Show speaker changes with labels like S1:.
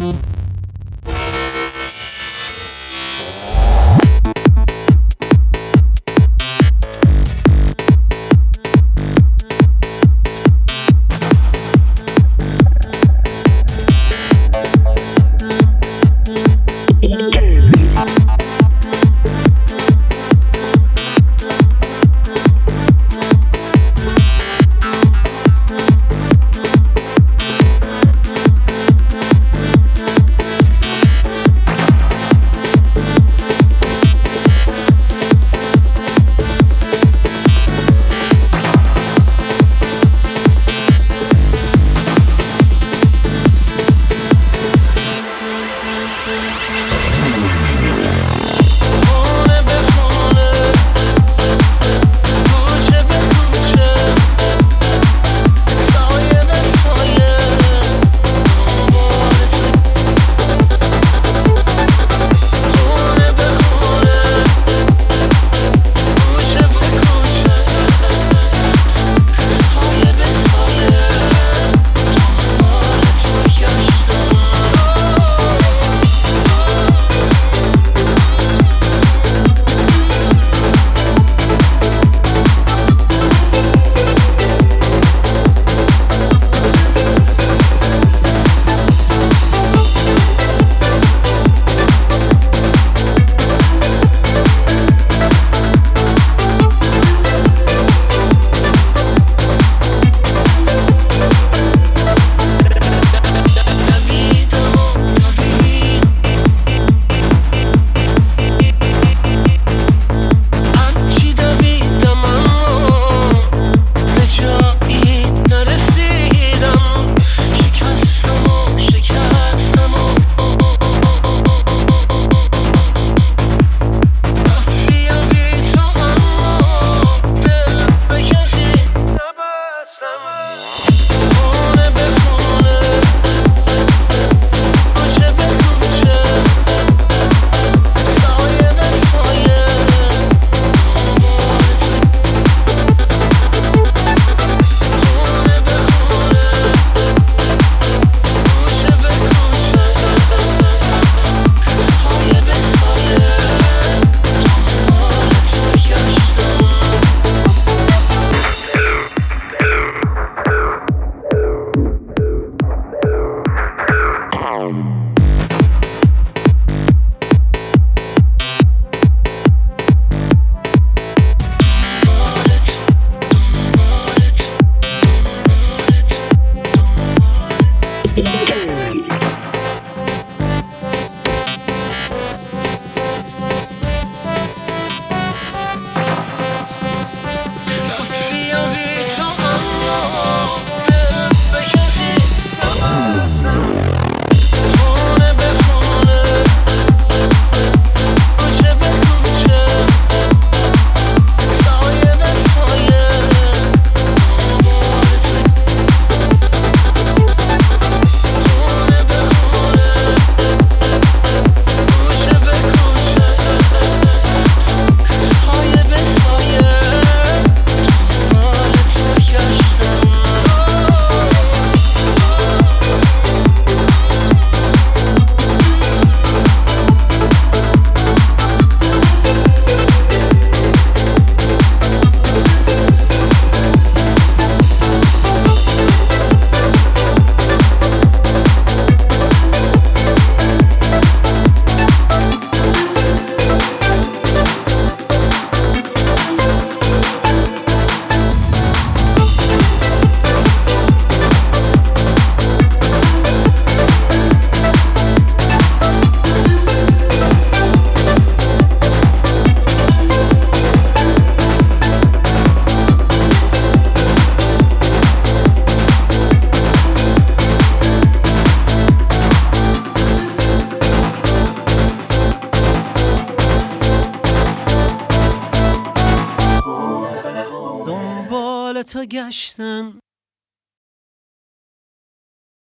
S1: Mm-hmm. Thank you.
S2: تو گشتم